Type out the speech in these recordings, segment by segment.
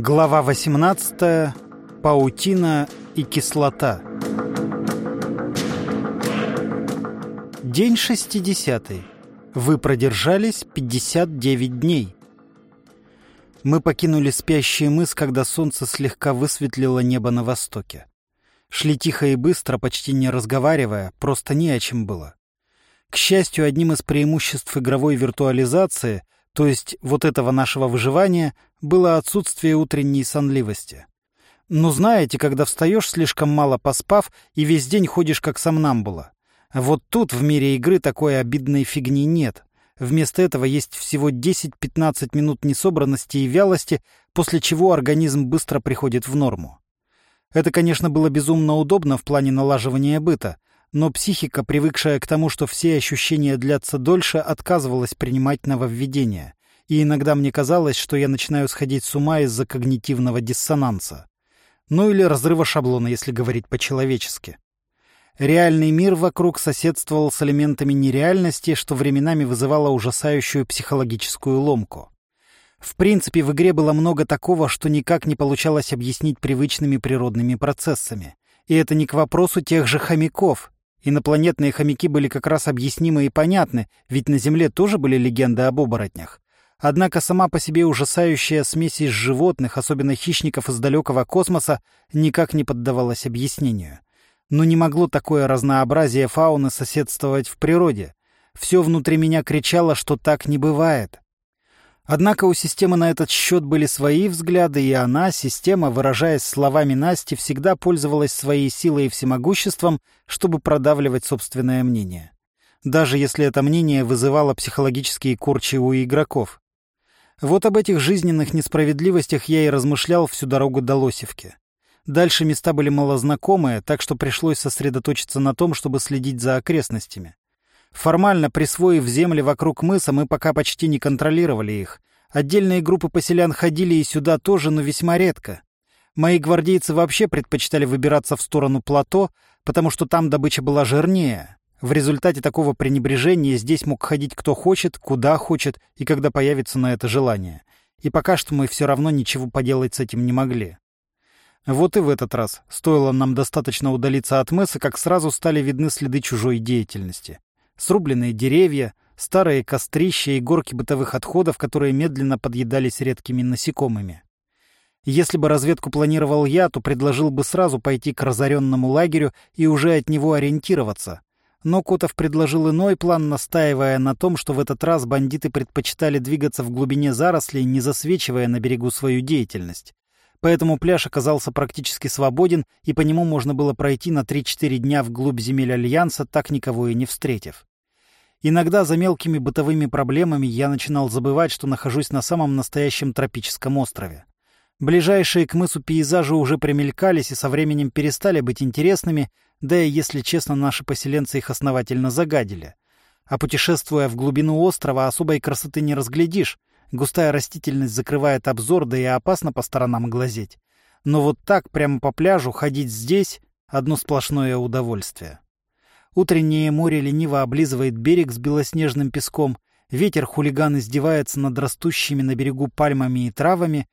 Глава 18. Паутина и кислота. День 60. Вы продержались 59 дней. Мы покинули спящий мыс, когда солнце слегка высветлило небо на востоке. Шли тихо и быстро, почти не разговаривая, просто не о чем было. К счастью, одним из преимуществ игровой виртуализации, то есть вот этого нашего выживания, было отсутствие утренней сонливости. Ну, знаете, когда встаешь слишком мало поспав и весь день ходишь как сомнамбула. Вот тут в мире игры такой обидной фигни нет. Вместо этого есть всего 10-15 минут несобранности и вялости, после чего организм быстро приходит в норму. Это, конечно, было безумно удобно в плане налаживания быта, но психика, привыкшая к тому, что все ощущения длятся дольше, отказывалась принимать нововведения. И иногда мне казалось, что я начинаю сходить с ума из-за когнитивного диссонанса. Ну или разрыва шаблона, если говорить по-человечески. Реальный мир вокруг соседствовал с элементами нереальности, что временами вызывало ужасающую психологическую ломку. В принципе, в игре было много такого, что никак не получалось объяснить привычными природными процессами. И это не к вопросу тех же хомяков, Инопланетные хомяки были как раз объяснимы и понятны, ведь на Земле тоже были легенды об оборотнях. Однако сама по себе ужасающая смесь из животных, особенно хищников из далекого космоса, никак не поддавалась объяснению. Но не могло такое разнообразие фауны соседствовать в природе. Все внутри меня кричало, что так не бывает. Однако у системы на этот счет были свои взгляды, и она, система, выражаясь словами Насти, всегда пользовалась своей силой и всемогуществом, чтобы продавливать собственное мнение. Даже если это мнение вызывало психологические корчи у игроков. Вот об этих жизненных несправедливостях я и размышлял всю дорогу до Лосевки. Дальше места были малознакомые, так что пришлось сосредоточиться на том, чтобы следить за окрестностями. Формально присвоив земли вокруг мыса, мы пока почти не контролировали их. Отдельные группы поселян ходили и сюда тоже, но весьма редко. Мои гвардейцы вообще предпочитали выбираться в сторону плато, потому что там добыча была жирнее. В результате такого пренебрежения здесь мог ходить кто хочет, куда хочет и когда появится на это желание. И пока что мы все равно ничего поделать с этим не могли. Вот и в этот раз. Стоило нам достаточно удалиться от мыса, как сразу стали видны следы чужой деятельности срубленные деревья, старые кострища и горки бытовых отходов, которые медленно подъедались редкими насекомыми. Если бы разведку планировал я, то предложил бы сразу пойти к разоренному лагерю и уже от него ориентироваться. Но Котов предложил иной план, настаивая на том, что в этот раз бандиты предпочитали двигаться в глубине зарослей, не засвечивая на берегу свою деятельность. Поэтому пляж оказался практически свободен, и по нему можно было пройти на 3-4 дня вглубь земель Альянса, так никого и не встретив. Иногда за мелкими бытовыми проблемами я начинал забывать, что нахожусь на самом настоящем тропическом острове. Ближайшие к мысу пейзажи уже примелькались и со временем перестали быть интересными, да и, если честно, наши поселенцы их основательно загадили. А путешествуя в глубину острова, особой красоты не разглядишь. Густая растительность закрывает обзор, да и опасно по сторонам глазеть. Но вот так, прямо по пляжу, ходить здесь — одно сплошное удовольствие. Утреннее море лениво облизывает берег с белоснежным песком, ветер хулиган издевается над растущими на берегу пальмами и травами.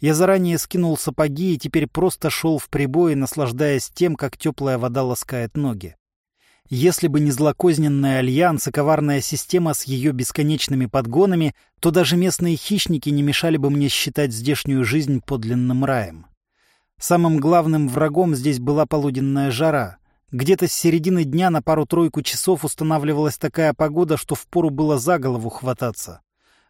Я заранее скинул сапоги и теперь просто шел в прибой, наслаждаясь тем, как теплая вода ласкает ноги. Если бы не злокозненный альянс и коварная система с ее бесконечными подгонами, то даже местные хищники не мешали бы мне считать здешнюю жизнь подлинным раем. Самым главным врагом здесь была полуденная жара — где-то с середины дня на пару-тройку часов устанавливалась такая погода, что впору было за голову хвататься.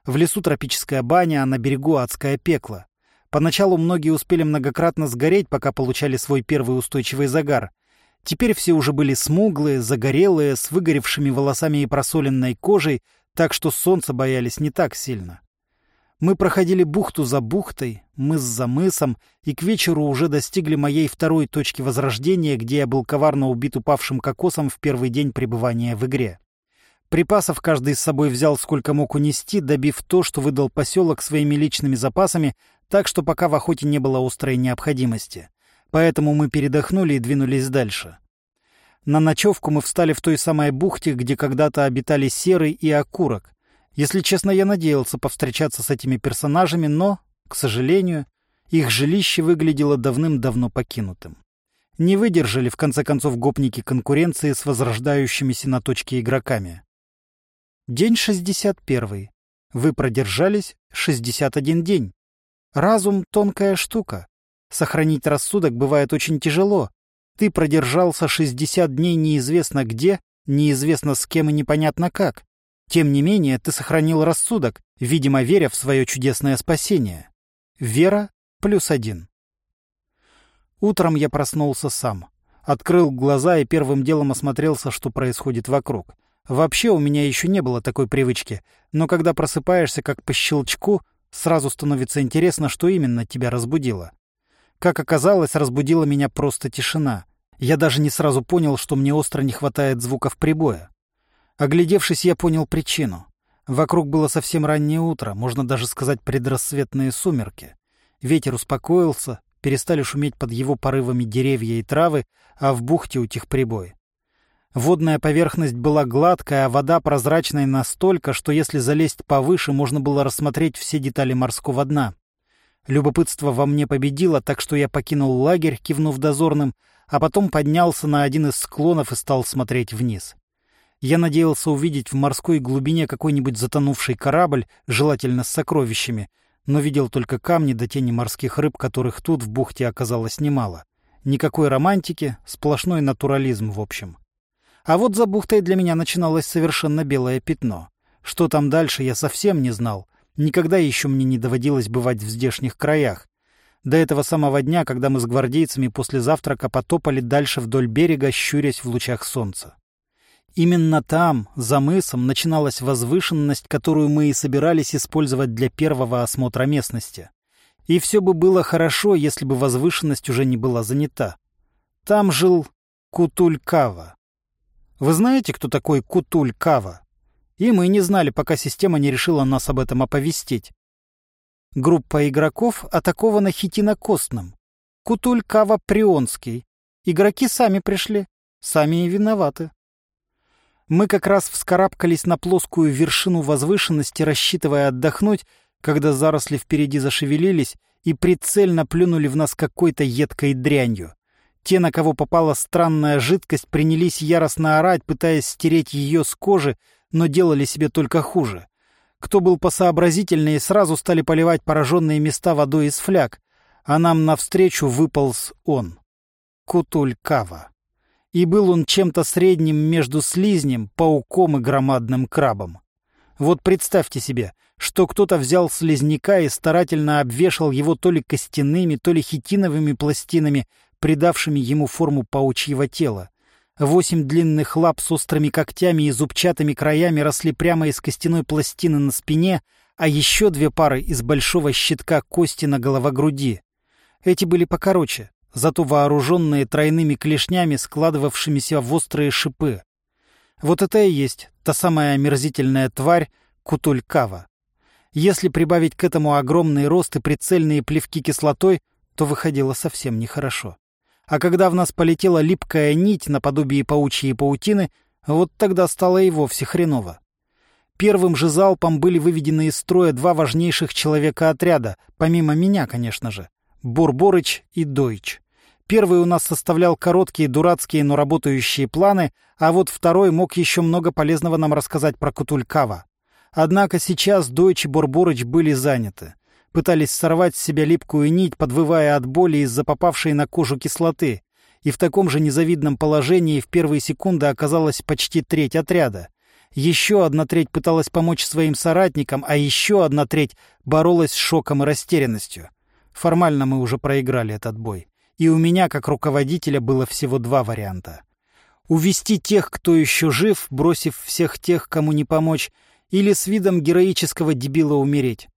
В лесу тропическая баня, а на берегу адское пекло. Поначалу многие успели многократно сгореть, пока получали свой первый устойчивый загар. Теперь все уже были смуглые, загорелые, с выгоревшими волосами и просоленной кожей, так что солнца боялись не так сильно. Мы проходили бухту за бухтой, мыс за мысом, и к вечеру уже достигли моей второй точки возрождения, где я был коварно убит упавшим кокосом в первый день пребывания в игре. Припасов каждый с собой взял сколько мог унести, добив то, что выдал поселок своими личными запасами, так что пока в охоте не было острой необходимости. Поэтому мы передохнули и двинулись дальше. На ночевку мы встали в той самой бухте, где когда-то обитали серый и окурок. Если честно, я надеялся повстречаться с этими персонажами, но, к сожалению, Их жилище выглядело давным-давно покинутым. Не выдержали, в конце концов, гопники конкуренции с возрождающимися на точке игроками. День 61. Вы продержались 61 день. Разум — тонкая штука. Сохранить рассудок бывает очень тяжело. Ты продержался 60 дней неизвестно где, неизвестно с кем и непонятно как. Тем не менее, ты сохранил рассудок, видимо, веря в свое чудесное спасение. Вера плюс один. Утром я проснулся сам. Открыл глаза и первым делом осмотрелся, что происходит вокруг. Вообще у меня еще не было такой привычки, но когда просыпаешься как по щелчку, Сразу становится интересно, что именно тебя разбудило. Как оказалось, разбудила меня просто тишина. Я даже не сразу понял, что мне остро не хватает звуков прибоя. Оглядевшись, я понял причину. Вокруг было совсем раннее утро, можно даже сказать предрассветные сумерки. Ветер успокоился, перестали шуметь под его порывами деревья и травы, а в бухте утих прибой. Водная поверхность была гладкая, а вода прозрачной настолько, что если залезть повыше, можно было рассмотреть все детали морского дна. Любопытство во мне победило, так что я покинул лагерь, кивнув дозорным, а потом поднялся на один из склонов и стал смотреть вниз. Я надеялся увидеть в морской глубине какой-нибудь затонувший корабль, желательно с сокровищами, но видел только камни до тени морских рыб, которых тут в бухте оказалось немало. Никакой романтики, сплошной натурализм в общем. А вот за бухтой для меня начиналось совершенно белое пятно. Что там дальше, я совсем не знал. Никогда еще мне не доводилось бывать в здешних краях. До этого самого дня, когда мы с гвардейцами после завтрака потопали дальше вдоль берега, щурясь в лучах солнца. Именно там, за мысом, начиналась возвышенность, которую мы и собирались использовать для первого осмотра местности. И все бы было хорошо, если бы возвышенность уже не была занята. Там жил Кутулькава. Вы знаете, кто такой Кутуль Кава? И мы не знали, пока система не решила нас об этом оповестить. Группа игроков атакована хитинокостным. Кутуль Кава Прионский. Игроки сами пришли, сами и виноваты. Мы как раз вскарабкались на плоскую вершину возвышенности, рассчитывая отдохнуть, когда заросли впереди зашевелились и прицельно плюнули в нас какой-то едкой дрянью. Те, на кого попала странная жидкость, принялись яростно орать, пытаясь стереть ее с кожи, но делали себе только хуже. Кто был посообразительнее, сразу стали поливать пораженные места водой из фляг, а нам навстречу выполз он. Кутуль Кава. И был он чем-то средним между слизнем, пауком и громадным крабом. Вот представьте себе, что кто-то взял слизняка и старательно обвешал его то ли костяными, то ли хитиновыми пластинами, придавшими ему форму паучьего тела. Восемь длинных лап с острыми когтями и зубчатыми краями росли прямо из костяной пластины на спине, а еще две пары из большого щитка кости на головогруди. Эти были покороче, зато вооруженные тройными клешнями, складывавшимися в острые шипы. Вот это и есть та самая омерзительная тварь Кутулькава. Если прибавить к этому огромный рост и прицельные плевки кислотой, то выходило совсем нехорошо. А когда в нас полетела липкая нить наподобие паучьей паутины, вот тогда стало и вовсе хреново. Первым же залпом были выведены из строя два важнейших человека отряда, помимо меня, конечно же, Бурборыч и Дойч. Первый у нас составлял короткие, дурацкие, но работающие планы, а вот второй мог еще много полезного нам рассказать про Кутулькава. Однако сейчас Дойч и Бурборыч были заняты пытались сорвать с себя липкую нить, подвывая от боли из-за попавшей на кожу кислоты. И в таком же незавидном положении в первые секунды оказалась почти треть отряда. Еще одна треть пыталась помочь своим соратникам, а еще одна треть боролась с шоком и растерянностью. Формально мы уже проиграли этот бой. И у меня, как руководителя, было всего два варианта. Увести тех, кто еще жив, бросив всех тех, кому не помочь, или с видом героического дебила умереть.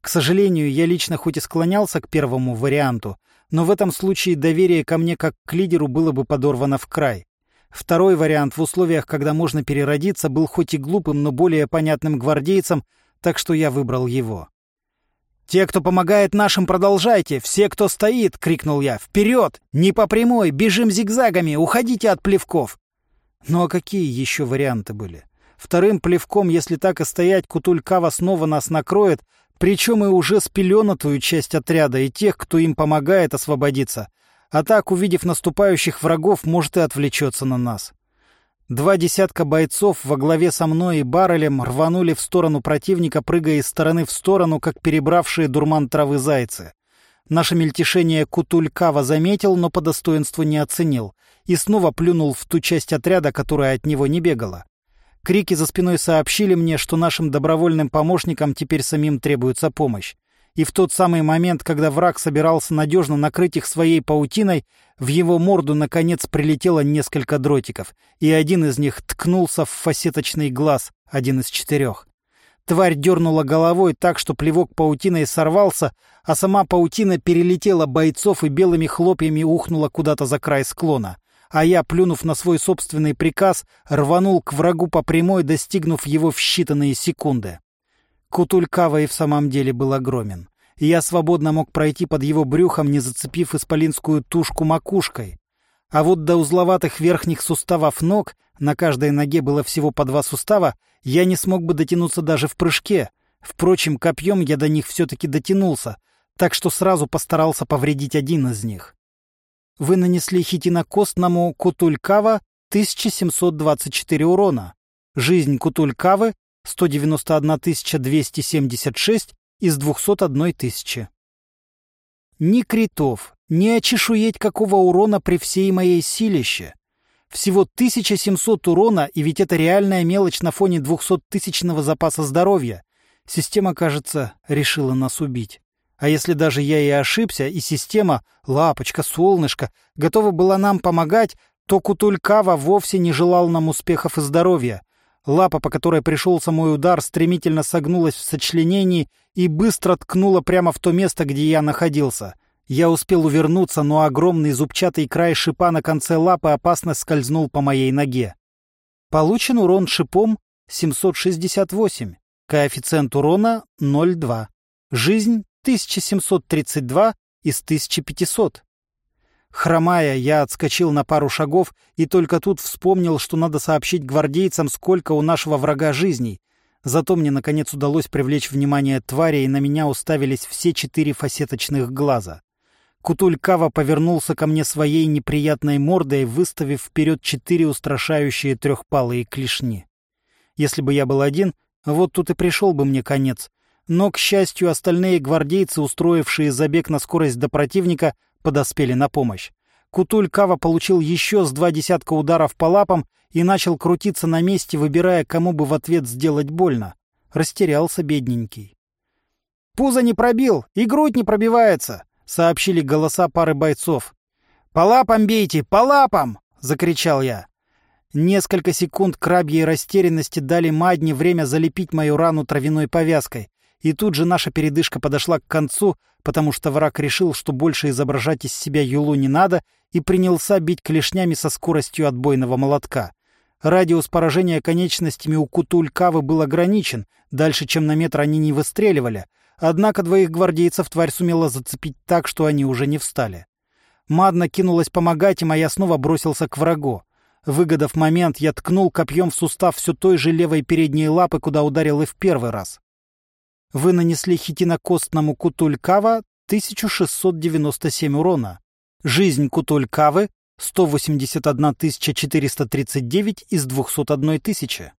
К сожалению, я лично хоть и склонялся к первому варианту, но в этом случае доверие ко мне как к лидеру было бы подорвано в край. Второй вариант в условиях, когда можно переродиться, был хоть и глупым, но более понятным гвардейцем, так что я выбрал его. «Те, кто помогает нашим, продолжайте! Все, кто стоит!» — крикнул я. «Вперед! Не по прямой! Бежим зигзагами! Уходите от плевков!» Ну а какие еще варианты были? Вторым плевком, если так и стоять, Кутулькава снова нас накроет, Причем и уже спеленатую часть отряда и тех, кто им помогает освободиться. А так, увидев наступающих врагов, может и отвлечется на нас. Два десятка бойцов во главе со мной и Баррелем рванули в сторону противника, прыгая из стороны в сторону, как перебравшие дурман травы зайцы. Наше мельтешение Кутулькава заметил, но по достоинству не оценил, и снова плюнул в ту часть отряда, которая от него не бегала. Крики за спиной сообщили мне, что нашим добровольным помощникам теперь самим требуется помощь. И в тот самый момент, когда враг собирался надежно накрыть их своей паутиной, в его морду, наконец, прилетело несколько дротиков, и один из них ткнулся в фасеточный глаз, один из четырех. Тварь дернула головой так, что плевок паутиной сорвался, а сама паутина перелетела бойцов и белыми хлопьями ухнула куда-то за край склона а я, плюнув на свой собственный приказ, рванул к врагу по прямой, достигнув его в считанные секунды. Кутулькава и в самом деле был огромен, я свободно мог пройти под его брюхом, не зацепив исполинскую тушку макушкой. А вот до узловатых верхних суставов ног, на каждой ноге было всего по два сустава, я не смог бы дотянуться даже в прыжке. Впрочем, копьем я до них все-таки дотянулся, так что сразу постарался повредить один из них вы нанесли хитинокостному Кутулькава 1724 урона. Жизнь Кутулькавы 191 276 из 201 тысячи. Ни критов, ни очешуеть какого урона при всей моей силище. Всего 1700 урона, и ведь это реальная мелочь на фоне 200-тысячного запаса здоровья. Система, кажется, решила нас убить. А если даже я и ошибся, и система, лапочка, солнышко, готова была нам помогать, то Кутулькава вовсе не желал нам успехов и здоровья. Лапа, по которой пришелся мой удар, стремительно согнулась в сочленении и быстро ткнула прямо в то место, где я находился. Я успел увернуться, но огромный зубчатый край шипа на конце лапы опасно скользнул по моей ноге. Получен урон шипом 768. Коэффициент урона 0,2. Жизнь 1732 из 1500. Хромая, я отскочил на пару шагов и только тут вспомнил, что надо сообщить гвардейцам, сколько у нашего врага жизней. Зато мне, наконец, удалось привлечь внимание твари, и на меня уставились все четыре фасеточных глаза. Кутулькава повернулся ко мне своей неприятной мордой, выставив вперед четыре устрашающие трехпалые клешни. Если бы я был один, вот тут и пришел бы мне конец. Но, к счастью, остальные гвардейцы, устроившие забег на скорость до противника, подоспели на помощь. Кутуль Кава получил еще с два десятка ударов по лапам и начал крутиться на месте, выбирая, кому бы в ответ сделать больно. Растерялся бедненький. «Пузо не пробил, и грудь не пробивается», — сообщили голоса пары бойцов. «По лапам бейте, по лапам!» — закричал я. Несколько секунд крабьей растерянности дали Мадне время залепить мою рану травяной повязкой. И тут же наша передышка подошла к концу, потому что враг решил, что больше изображать из себя юлу не надо, и принялся бить клешнями со скоростью отбойного молотка. Радиус поражения конечностями у Кутулькавы был ограничен, дальше, чем на метр они не выстреливали, однако двоих гвардейцев тварь сумела зацепить так, что они уже не встали. Мадна кинулась помогать им, а я снова бросился к врагу. Выгодав момент, я ткнул копьем в сустав все той же левой передней лапы, куда ударил и в первый раз вы нанесли хитинокостному Кутулькава 1697 урона. Жизнь Кутулькавы 181 439 из 201 тысячи.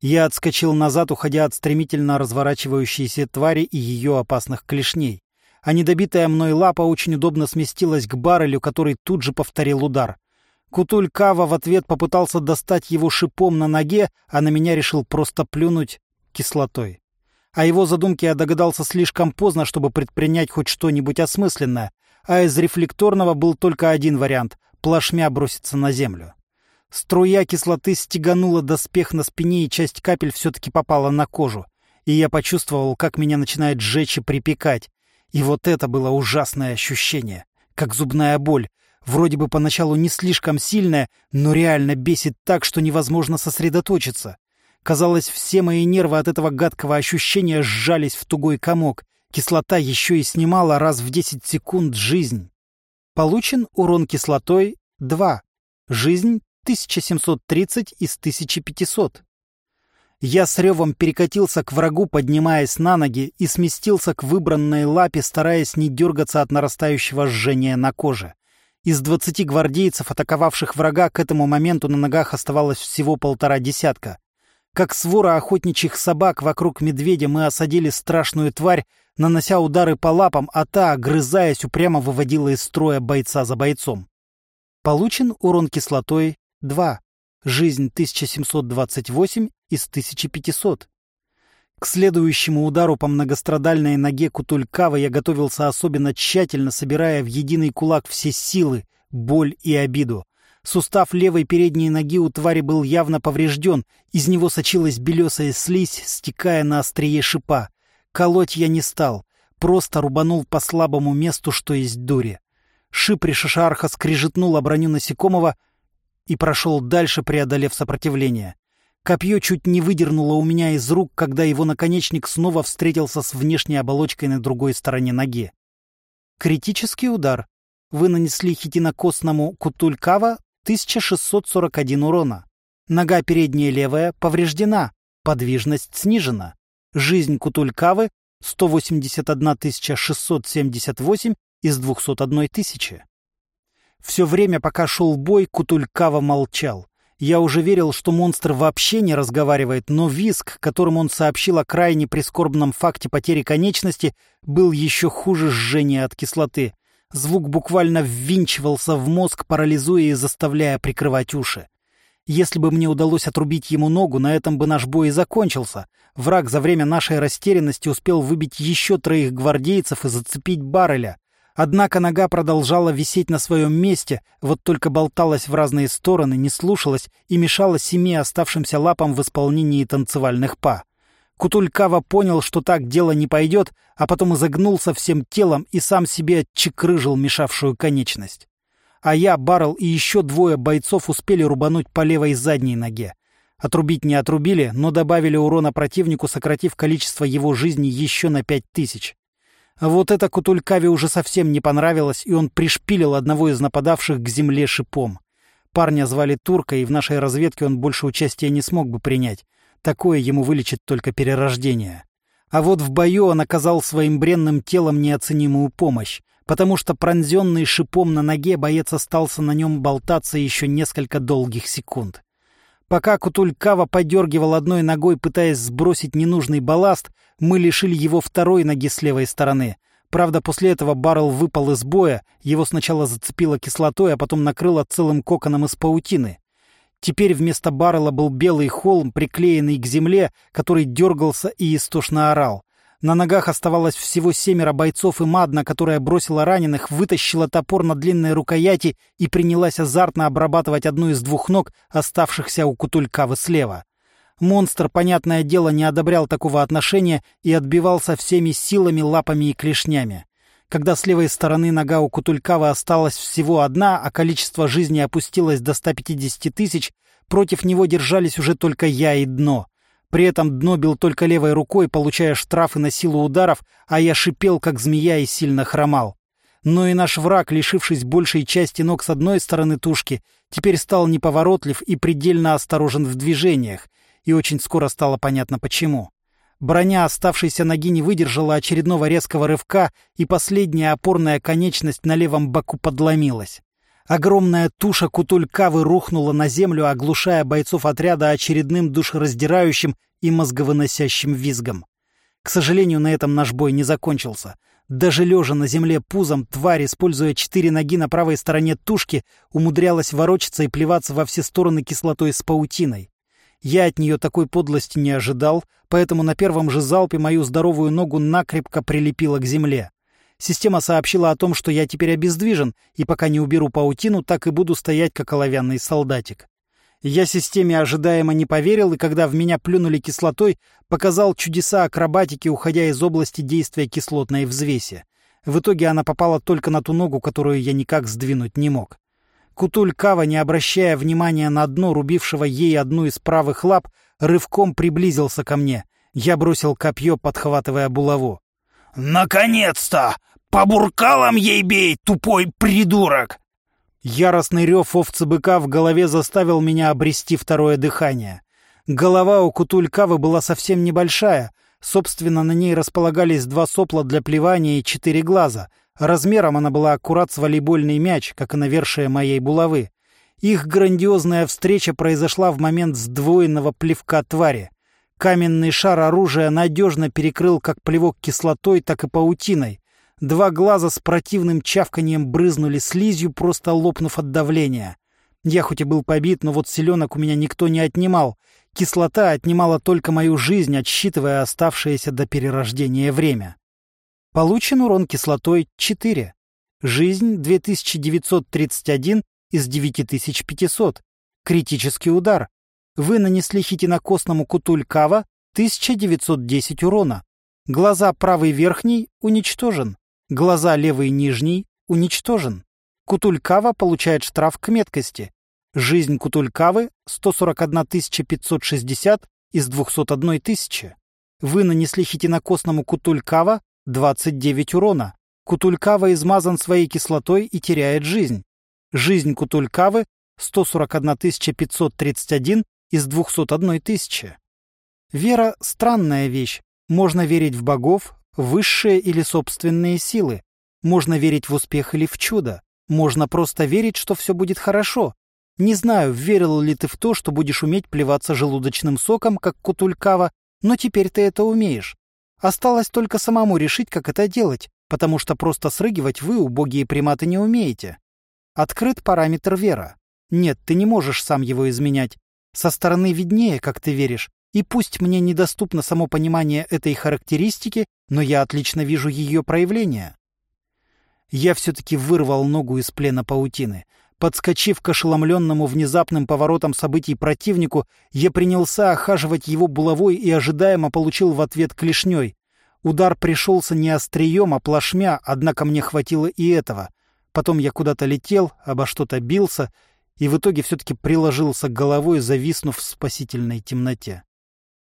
Я отскочил назад, уходя от стремительно разворачивающейся твари и ее опасных клешней. А недобитая мной лапа очень удобно сместилась к баррелю, который тут же повторил удар. Кутулькава в ответ попытался достать его шипом на ноге, а на меня решил просто плюнуть кислотой. О его задумке я догадался слишком поздно, чтобы предпринять хоть что-нибудь осмысленное, а из рефлекторного был только один вариант — плашмя броситься на землю. Струя кислоты стеганула доспех на спине, и часть капель все-таки попала на кожу. И я почувствовал, как меня начинает жечь и припекать. И вот это было ужасное ощущение, как зубная боль. Вроде бы поначалу не слишком сильная, но реально бесит так, что невозможно сосредоточиться. Казалось, все мои нервы от этого гадкого ощущения сжались в тугой комок. Кислота еще и снимала раз в 10 секунд жизнь. Получен урон кислотой 2. Жизнь 1730 из 1500. Я с ревом перекатился к врагу, поднимаясь на ноги, и сместился к выбранной лапе, стараясь не дергаться от нарастающего жжения на коже. Из двадцати гвардейцев, атаковавших врага, к этому моменту на ногах оставалось всего полтора десятка. Как свора охотничьих собак вокруг медведя мы осадили страшную тварь, нанося удары по лапам, а та, огрызаясь, упрямо выводила из строя бойца за бойцом. Получен урон кислотой 2. Жизнь 1728 из 1500. К следующему удару по многострадальной ноге Кутулькава я готовился особенно тщательно, собирая в единый кулак все силы, боль и обиду. Сустав левой передней ноги у твари был явно поврежден, из него сочилась белесая слизь, стекая на острие шипа. Колоть я не стал, просто рубанул по слабому месту, что есть дури. Шипри шишарха скрижетнул о броню насекомого и прошел дальше, преодолев сопротивление. Копье чуть не выдернуло у меня из рук, когда его наконечник снова встретился с внешней оболочкой на другой стороне ноги. Критический удар. Вы нанесли хитинокосному Кутулькава 1641 урона. Нога передняя левая повреждена, подвижность снижена. Жизнь Кутулькавы 181 678 из 201 тысячи. Все время, пока шел бой, Кутулькава молчал. Я уже верил, что монстр вообще не разговаривает, но виск, которым он сообщил о крайне прискорбном факте потери конечности, был еще хуже жжения от кислоты. Звук буквально ввинчивался в мозг, парализуя и заставляя прикрывать уши. Если бы мне удалось отрубить ему ногу, на этом бы наш бой и закончился. Враг за время нашей растерянности успел выбить еще троих гвардейцев и зацепить барреля. Однако нога продолжала висеть на своем месте, вот только болталась в разные стороны, не слушалась и мешала семи оставшимся лапам в исполнении танцевальных па. Кутулькава понял, что так дело не пойдет, а потом изогнулся всем телом и сам себе отчекрыжил мешавшую конечность. А я, Баррел и еще двое бойцов успели рубануть по левой задней ноге. Отрубить не отрубили, но добавили урона противнику, сократив количество его жизни еще на пять тысяч. Вот это Кутулькаве уже совсем не понравилось, и он пришпилил одного из нападавших к земле шипом. Парня звали Турка, и в нашей разведке он больше участия не смог бы принять. Такое ему вылечит только перерождение. А вот в бою он оказал своим бренным телом неоценимую помощь, потому что пронзенный шипом на ноге боец остался на нем болтаться еще несколько долгих секунд. Пока Кутулькава подергивал одной ногой, пытаясь сбросить ненужный балласт, мы лишили его второй ноги с левой стороны. Правда, после этого Баррел выпал из боя, его сначала зацепило кислотой, а потом накрыло целым коконом из паутины. Теперь вместо Баррела был белый холм, приклеенный к земле, который дергался и истошно орал. На ногах оставалось всего семеро бойцов, и Мадна, которая бросила раненых, вытащила топор на длинной рукояти и принялась азартно обрабатывать одну из двух ног, оставшихся у Кутулькавы слева. Монстр, понятное дело, не одобрял такого отношения и отбивался всеми силами, лапами и клешнями. Когда с левой стороны нога у Кутулькавы осталась всего одна, а количество жизни опустилось до 150 тысяч, против него держались уже только я и дно — при этом дно бил только левой рукой, получая штрафы на силу ударов, а я шипел, как змея, и сильно хромал. Но и наш враг, лишившись большей части ног с одной стороны тушки, теперь стал неповоротлив и предельно осторожен в движениях, и очень скоро стало понятно почему. Броня оставшейся ноги не выдержала очередного резкого рывка, и последняя опорная конечность на левом боку подломилась. Огромная туша Кутулькавы рухнула на землю, оглушая бойцов отряда очередным душераздирающим и мозговыносящим визгом. К сожалению, на этом наш бой не закончился. Даже лежа на земле пузом, тварь, используя четыре ноги на правой стороне тушки, умудрялась ворочаться и плеваться во все стороны кислотой с паутиной. Я от нее такой подлости не ожидал, поэтому на первом же залпе мою здоровую ногу накрепко прилепило к земле. Система сообщила о том, что я теперь обездвижен, и пока не уберу паутину, так и буду стоять, как оловянный солдатик. Я системе ожидаемо не поверил, и когда в меня плюнули кислотой, показал чудеса акробатики, уходя из области действия кислотной взвеси. В итоге она попала только на ту ногу, которую я никак сдвинуть не мог. Кутуль Кава, не обращая внимания на дно, рубившего ей одну из правых лап, рывком приблизился ко мне. Я бросил копье, подхватывая булаву. «Наконец-то! По буркалам ей бей, тупой придурок!» Яростный рев овцы быка в голове заставил меня обрести второе дыхание. Голова у Кутулькавы была совсем небольшая. Собственно, на ней располагались два сопла для плевания и четыре глаза. Размером она была аккурат с волейбольный мяч, как и навершие моей булавы. Их грандиозная встреча произошла в момент сдвоенного плевка твари. Каменный шар оружия надежно перекрыл как плевок кислотой, так и паутиной. Два глаза с противным чавканием брызнули слизью, просто лопнув от давления. Я хоть и был побит, но вот селенок у меня никто не отнимал. Кислота отнимала только мою жизнь, отсчитывая оставшееся до перерождения время. Получен урон кислотой 4. Жизнь 2931 из 9500. Критический удар. Вы нанесли хитинокосному Кутулькава 1910 урона. Глаза правый верхний уничтожен. Глаза левый нижний уничтожен. Кутулькава получает штраф к меткости. Жизнь Кутулькавы 141 560 из 201 тысячи. Вы нанесли хитинокосному Кутулькава 29 урона. Кутулькава измазан своей кислотой и теряет жизнь. Жизнь Кутулькавы 141 531 из 201 тысячи. Вера — странная вещь. Можно верить в богов, высшие или собственные силы. Можно верить в успех или в чудо. Можно просто верить, что все будет хорошо. Не знаю, верил ли ты в то, что будешь уметь плеваться желудочным соком, как Кутулькава, но теперь ты это умеешь. Осталось только самому решить, как это делать, потому что просто срыгивать вы, убогие приматы, не умеете. Открыт параметр вера. Нет, ты не можешь сам его изменять. Со стороны виднее, как ты веришь, и пусть мне недоступно само понимание этой характеристики, но я отлично вижу ее проявление. Я все-таки вырвал ногу из плена паутины. Подскочив к ошеломленному внезапным поворотом событий противнику, я принялся охаживать его булавой и ожидаемо получил в ответ клешней. Удар пришелся не острием, а плашмя, однако мне хватило и этого. Потом я куда-то летел, обо что-то бился — и в итоге все-таки приложился головой, зависнув в спасительной темноте.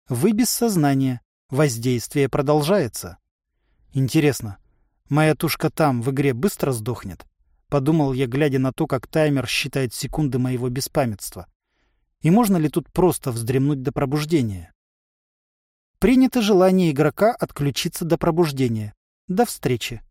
Вы без сознания. Воздействие продолжается. Интересно, моя тушка там, в игре, быстро сдохнет? Подумал я, глядя на то, как таймер считает секунды моего беспамятства. И можно ли тут просто вздремнуть до пробуждения? Принято желание игрока отключиться до пробуждения. До встречи.